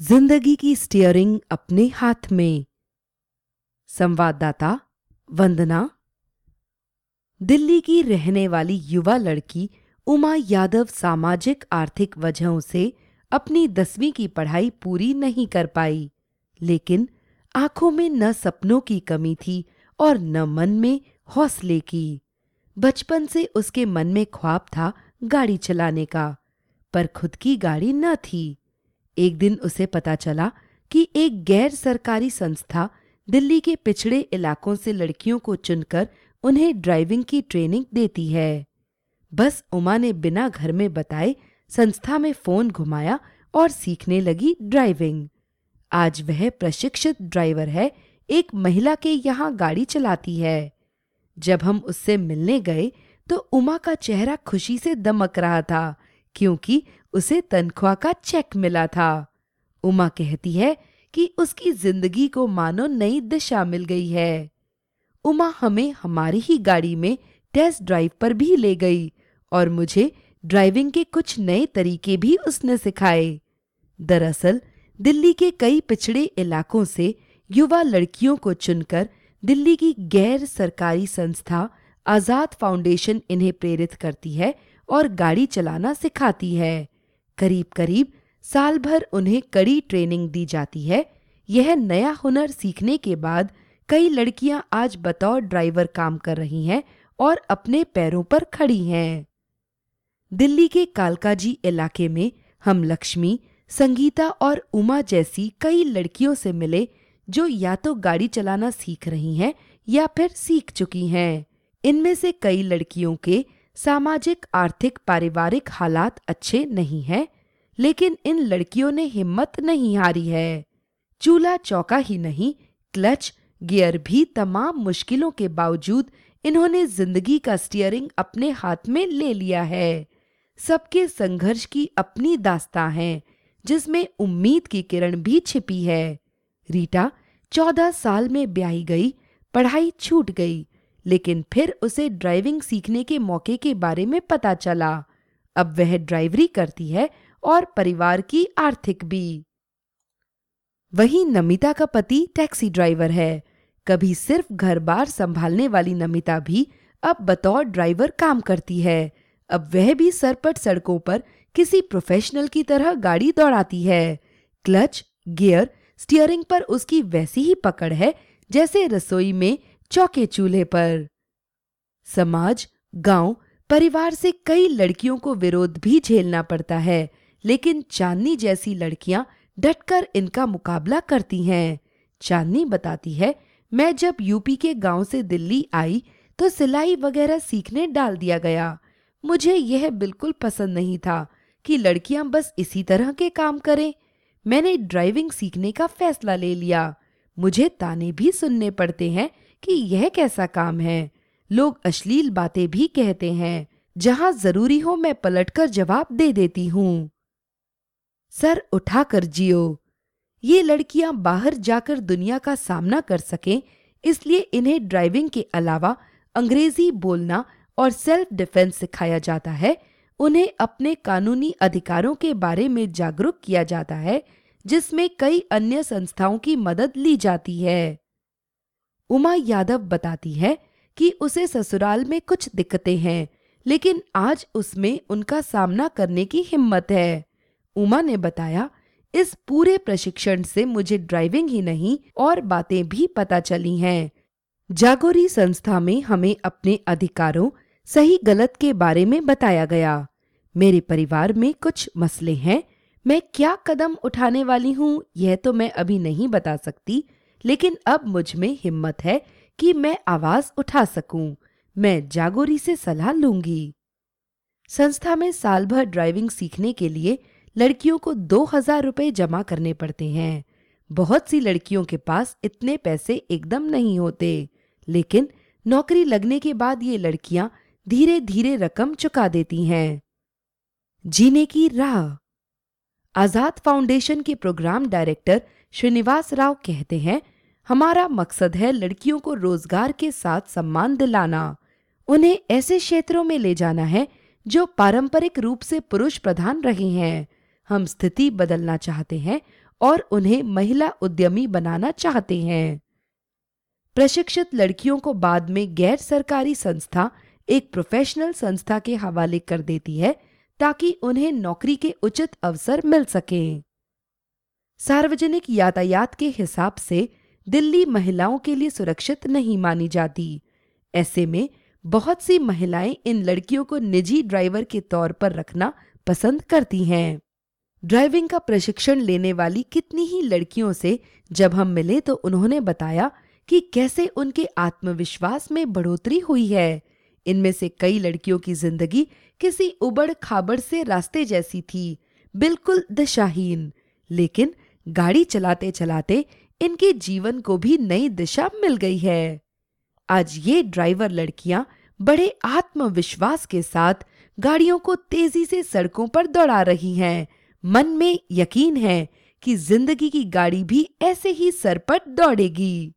ज़िंदगी की स्टीयरिंग अपने हाथ में। संवाददाता वंदना। दिल्ली की रहने वाली युवा लड़की उमा यादव सामाजिक आर्थिक वजहों से अपनी दसवीं की पढ़ाई पूरी नहीं कर पाई, लेकिन आँखों में न सपनों की कमी थी और न मन में हौसले की। बचपन से उसके मन में ख्वाब था गाड़ी चलाने का, पर खुद की गाड़ी न थी। एक दिन उसे पता चला कि एक गैर सरकारी संस्था दिल्ली के पिछड़े इलाकों से लड़कियों को चुनकर उन्हें ड्राइविंग की ट्रेनिंग देती है। बस उमा ने बिना घर में बताए संस्था में फ़ोन घुमाया और सीखने लगी ड्राइविंग। आज वह प्रशिक्षित ड्राइवर है, एक महिला के यहाँ गाड़ी चलाती है। जब हम उससे मिलने गए तो उमा का चेहरा खुशी से दमक रहा था, क्योंकि उसे तनख्वाह का चेक मिला था। उमा कहती है कि उसकी ज़िंदगी को मानो नई दिशा मिल गई है। उमा हमें हमारी ही गाड़ी में टेस्ट ड्राइव पर भी ले गई और मुझे ड्राइविंग के कुछ नए तरीके भी उसने सिखाए। दरअसल, दिल्ली के कई पिछड़े इलाकों से युवा लड़कियों को चुनकर दिल्ली की गैर सरकारी संस्था आज़ाद फाउंडेशन इन्हें प्रेरित करती है और गाड़ी चलाना सिखाती है। करीब करीब साल भर उन्हें कड़ी ट्रेनिंग दी जाती है। यह नया हुनर सीखने के बाद कई लड़कियाँ आज बतौर ड्राइवर काम कर रही हैं और अपने पैरों पर खड़ी हैं। दिल्ली के कालकाजी इलाके में हम लक्ष्मी, संगीता और उमा जैसी कई लड़कियों से मिले जो या तो गाड़ी चलाना सीख रही हैं या फिर सीख चुकी हैं। इनमें से कई लड़कियों के सामाजिक, आर्थिक, पारिवारिक हालात अच्छे नहीं हैं, लेकिन इन लड़कियों ने हिम्मत नहीं हारी है। चूल्हा चौका ही नहीं, क्लच, गियर भी तमाम मुश्किलों के बावजूद इन्होंने ज़िंदगी का स्टीयरिंग अपने हाथ में ले लिया है। सबके संघर्ष की अपनी दास्ता है, जिसमें उम्मीद की किरण भी छिपी है। रीटा, चौदह साल में ब्याही गई, पढ़ाई छूट गई लेकिन फिर उसे ड्राइविंग सीखने के मौके के बारे में पता चला। अब वह ड्राइवरी करती है और परिवार की आर्थिक भी। वहीं नमिता का पति टैक्सी ड्राइवर है। कभी सिर्फ़ घर बार संभालने वाली नमिता भी अब बतौर ड्राइवर काम करती है। अब वह भी सरपट सड़कों पर किसी प्रोफेशनल की तरह गाड़ी दौड़ाती है। क्लच, गियर स्टीयरिंग पर उसकी वैसी ही पकड़ है जैसे रसोई में चौके चूल्हे पर। समाज, गाँव, परिवार से कई लड़कियों को विरोध भी झेलना पड़ता है, लेकिन चांदनी जैसी लड़कियाँ डटकर इनका मुकाबला करती हैं। चांदनी बताती है, मैं जब यूपी के गाँव से दिल्ली आई तो सिलाई वगैरह सीखने डाल दिया गया। मुझे यह बिल्कुल पसंद नहीं था कि लड़कियाँ बस इसी तरह के काम करें। मैंने ड्राइविंग सीखने का फैसला ले लिया। मुझे ताने भी सुनने पड़ते हैं कि यह कैसा काम है? लोग अश्लील बातें भी कहते हैं, जहाँ ज़रूरी हो मैं पलटकर जवाब दे देती हूँ। सर उठाकर जियो। ये लड़कियाँ बाहर जाकर दुनिया का सामना कर सकें, इसलिए इन्हें ड्राइविंग के अलावा अंग्रेज़ी बोलना और सेल्फ डिफेंस सिखाया जाता है। उन्हें अपने कानूनी अधिकारों के बारे में जागरूक किया जाता है, जिसमें कई अन्य संस्थाओं की मदद ली जाती है। उमा यादव बताती है कि उसे ससुराल में कुछ दिक्कतें हैं, लेकिन आज उसमें उनका सामना करने की हिम्मत है। उमा ने बताया, इस पूरे प्रशिक्षण से मुझे ड्राइविंग ही नहीं और बातें भी पता चली हैं। जागोरी संस्था में हमें अपने अधिकारों, सही गलत के बारे में बताया गया। मेरे परिवार में कुछ मसले हैं, मैं क्या कदम उठाने वाली हूँ, यह तो मैं अभी नहीं बता सकती लेकिन अब मुझमें हिम्मत है कि मैं आवाज़ उठा सकूँ। मैं जागोरी से सलाह लूँगी। संस्था में साल भर ड्राइविंग सीखने के लिए लड़कियों को दो हज़ार रुपए जमा करने पड़ते हैं। बहुत सी लड़कियों के पास इतने पैसे एकदम नहीं होते, लेकिन नौकरी लगने के बाद ये लड़कियाँ धीरे धीरे रकम चुका देती हैं। जीने की राह। आज़ाद फाउंडेशन के प्रोग्राम डायरेक्टर श्रीनिवास राव कहते हैं हमारा मकसद है लड़कियों को रोज़गार के साथ सम्मान दिलाना। उन्हें ऐसे क्षेत्रों में ले जाना है जो पारंपरिक रूप से पुरुष प्रधान रहे हैं। हम स्थिति बदलना चाहते हैं और उन्हें महिला उद्यमी बनाना चाहते हैं। प्रशिक्षित लड़कियों को बाद में गैर सरकारी संस्था एक प्रोफेशनल संस्था के हवाले कर देती है ताकि उन्हें नौकरी के उचित अवसर मिल सकें। सार्वजनिक यातायात के हिसाब से दिल्ली महिलाओं के लिए सुरक्षित नहीं मानी जाती। ऐसे में बहुत सी महिलाएँ इन लड़कियों को निजी ड्राइवर के तौर पर रखना पसंद करती हैं। ड्राइविंग का प्रशिक्षण लेने वाली कितनी ही लड़कियों से जब हम मिले तो उन्होंने बताया कि कैसे उनके आत्मविश्वास में बढ़ोतरी हुई है। इनमें से कई लड़कियों की ज़िंदगी किसी उबड़ खाबड़ से रास्ते जैसी थी, बिल्कुल दिशाहीन, लेकिन गाड़ी चलाते चलाते इनके जीवन को भी नई दिशा मिल गई है। आज ये ड्राइवर लड़कियाँ बड़े आत्मविश्वास के साथ गाड़ियों को तेज़ी से सड़कों पर दौड़ा रही हैं। मन में यकीन है कि ज़िंदगी की गाड़ी भी ऐसे ही सर पर दौड़ेगी।